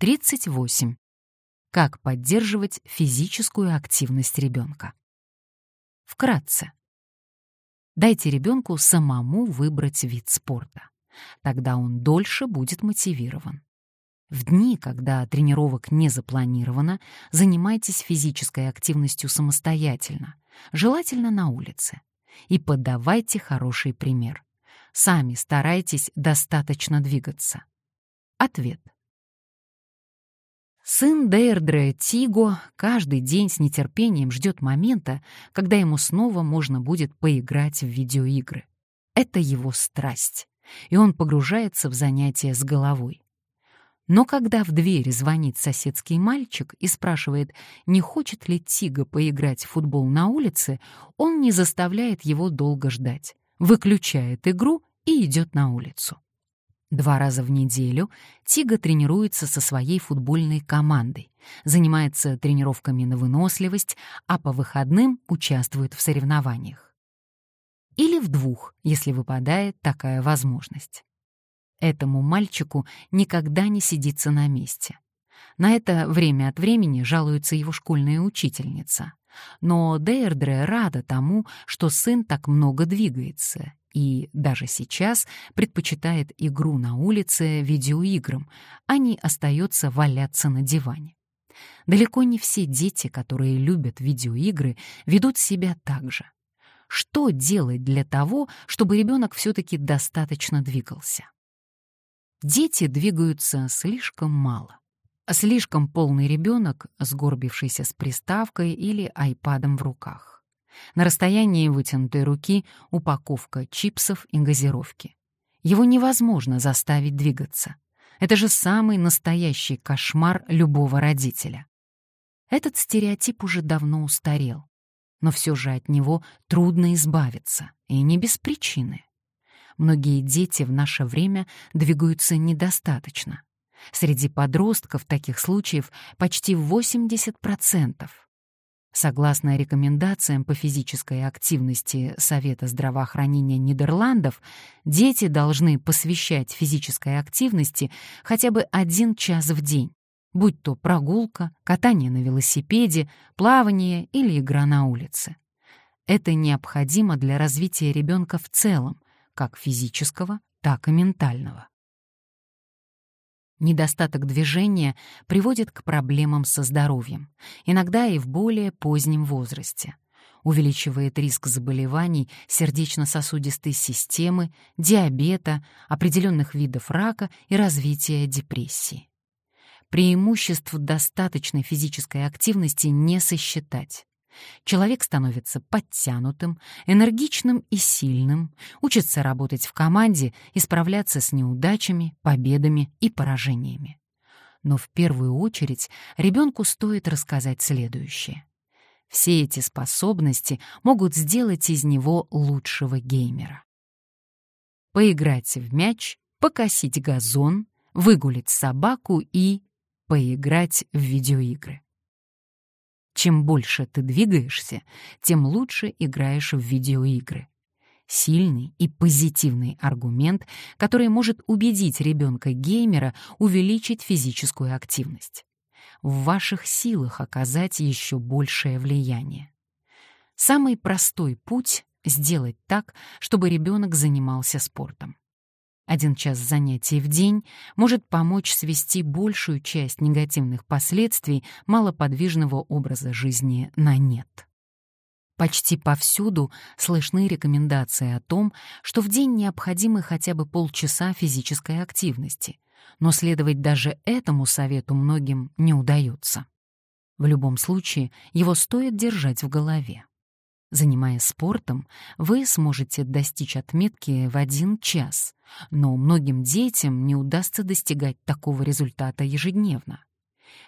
38. Как поддерживать физическую активность ребенка? Вкратце. Дайте ребенку самому выбрать вид спорта. Тогда он дольше будет мотивирован. В дни, когда тренировок не запланировано, занимайтесь физической активностью самостоятельно, желательно на улице. И подавайте хороший пример. Сами старайтесь достаточно двигаться. Ответ. Сын Дейрдре Тиго каждый день с нетерпением ждет момента, когда ему снова можно будет поиграть в видеоигры. Это его страсть, и он погружается в занятия с головой. Но когда в дверь звонит соседский мальчик и спрашивает, не хочет ли Тига поиграть в футбол на улице, он не заставляет его долго ждать, выключает игру и идет на улицу. Два раза в неделю Тига тренируется со своей футбольной командой, занимается тренировками на выносливость, а по выходным участвует в соревнованиях. Или в двух, если выпадает такая возможность. Этому мальчику никогда не сидится на месте. На это время от времени жалуется его школьная учительница. Но Дейрдре рада тому, что сын так много двигается и даже сейчас предпочитает игру на улице видеоиграм, а не остается валяться на диване. Далеко не все дети, которые любят видеоигры, ведут себя так же. Что делать для того, чтобы ребенок все-таки достаточно двигался? Дети двигаются слишком мало. Слишком полный ребенок, сгорбившийся с приставкой или айпадом в руках. На расстоянии вытянутой руки упаковка чипсов и газировки. Его невозможно заставить двигаться. Это же самый настоящий кошмар любого родителя. Этот стереотип уже давно устарел, но все же от него трудно избавиться, и не без причины. Многие дети в наше время двигаются недостаточно. Среди подростков таких случаев почти 80%. Согласно рекомендациям по физической активности Совета здравоохранения Нидерландов, дети должны посвящать физической активности хотя бы один час в день, будь то прогулка, катание на велосипеде, плавание или игра на улице. Это необходимо для развития ребенка в целом, как физического, так и ментального. Недостаток движения приводит к проблемам со здоровьем, иногда и в более позднем возрасте. Увеличивает риск заболеваний сердечно-сосудистой системы, диабета, определенных видов рака и развития депрессии. Преимуществ достаточной физической активности не сосчитать. Человек становится подтянутым, энергичным и сильным, учится работать в команде и справляться с неудачами, победами и поражениями. Но в первую очередь ребенку стоит рассказать следующее. Все эти способности могут сделать из него лучшего геймера. Поиграть в мяч, покосить газон, выгулить собаку и поиграть в видеоигры. Чем больше ты двигаешься, тем лучше играешь в видеоигры. Сильный и позитивный аргумент, который может убедить ребенка-геймера увеличить физическую активность. В ваших силах оказать еще большее влияние. Самый простой путь — сделать так, чтобы ребенок занимался спортом. Один час занятий в день может помочь свести большую часть негативных последствий малоподвижного образа жизни на нет. Почти повсюду слышны рекомендации о том, что в день необходимы хотя бы полчаса физической активности, но следовать даже этому совету многим не удается. В любом случае, его стоит держать в голове. Занимаясь спортом, вы сможете достичь отметки в один час, но многим детям не удастся достигать такого результата ежедневно.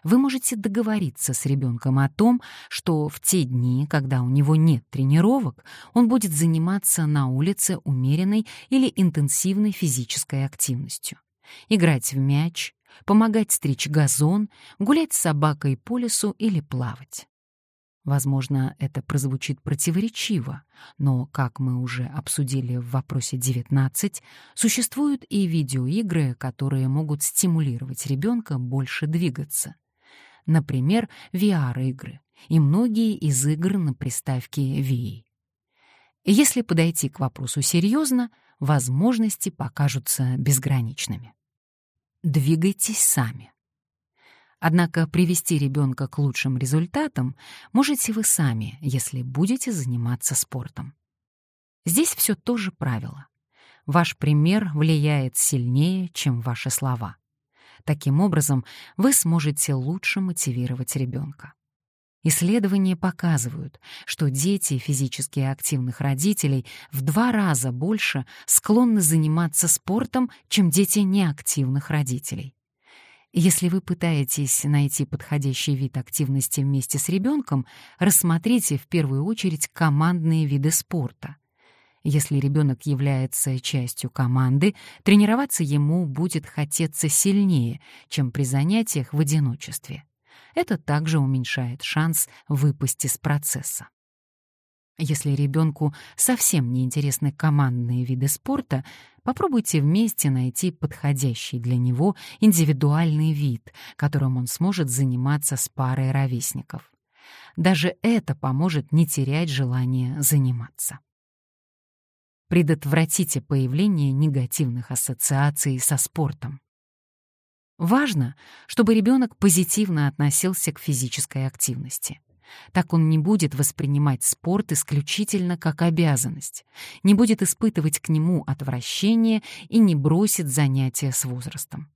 Вы можете договориться с ребенком о том, что в те дни, когда у него нет тренировок, он будет заниматься на улице умеренной или интенсивной физической активностью. Играть в мяч, помогать стричь газон, гулять с собакой по лесу или плавать. Возможно, это прозвучит противоречиво, но, как мы уже обсудили в вопросе 19, существуют и видеоигры, которые могут стимулировать ребенка больше двигаться. Например, VR-игры и многие из игр на приставке Wii. Если подойти к вопросу серьезно, возможности покажутся безграничными. Двигайтесь сами. Однако привести ребенка к лучшим результатам можете вы сами, если будете заниматься спортом. Здесь все тоже правило. Ваш пример влияет сильнее, чем ваши слова. Таким образом, вы сможете лучше мотивировать ребенка. Исследования показывают, что дети физически активных родителей в два раза больше склонны заниматься спортом, чем дети неактивных родителей. Если вы пытаетесь найти подходящий вид активности вместе с ребенком, рассмотрите в первую очередь командные виды спорта. Если ребенок является частью команды, тренироваться ему будет хотеться сильнее, чем при занятиях в одиночестве. Это также уменьшает шанс выпасть из процесса. Если ребенку совсем не интересны командные виды спорта, попробуйте вместе найти подходящий для него индивидуальный вид, которым он сможет заниматься с парой ровесников. Даже это поможет не терять желание заниматься. Предотвратите появление негативных ассоциаций со спортом. Важно, чтобы ребенок позитивно относился к физической активности. Так он не будет воспринимать спорт исключительно как обязанность, не будет испытывать к нему отвращение и не бросит занятия с возрастом.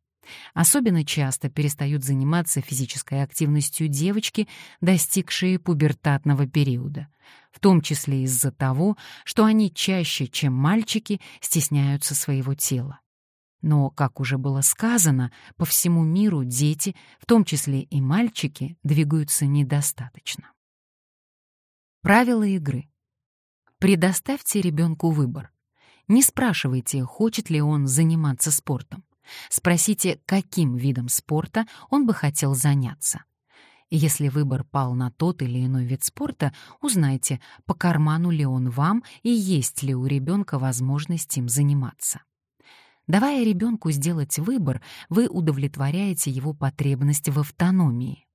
Особенно часто перестают заниматься физической активностью девочки, достигшие пубертатного периода, в том числе из-за того, что они чаще, чем мальчики, стесняются своего тела. Но, как уже было сказано, по всему миру дети, в том числе и мальчики, двигаются недостаточно. Правила игры. Предоставьте ребенку выбор. Не спрашивайте, хочет ли он заниматься спортом. Спросите, каким видом спорта он бы хотел заняться. Если выбор пал на тот или иной вид спорта, узнайте, по карману ли он вам и есть ли у ребенка возможность им заниматься. Давая ребенку сделать выбор, вы удовлетворяете его потребность в автономии.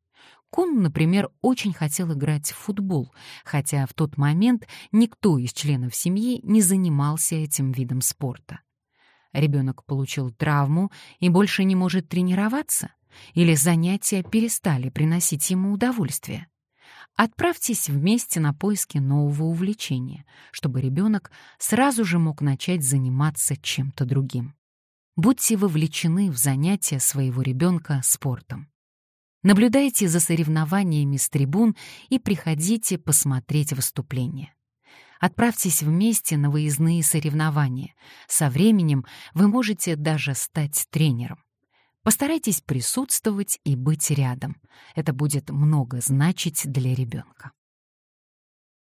Кун, например, очень хотел играть в футбол, хотя в тот момент никто из членов семьи не занимался этим видом спорта. Ребенок получил травму и больше не может тренироваться, или занятия перестали приносить ему удовольствие. Отправьтесь вместе на поиски нового увлечения, чтобы ребенок сразу же мог начать заниматься чем-то другим. Будьте вовлечены в занятия своего ребенка спортом. Наблюдайте за соревнованиями с трибун и приходите посмотреть выступления. Отправьтесь вместе на выездные соревнования. Со временем вы можете даже стать тренером. Постарайтесь присутствовать и быть рядом. Это будет много значить для ребенка.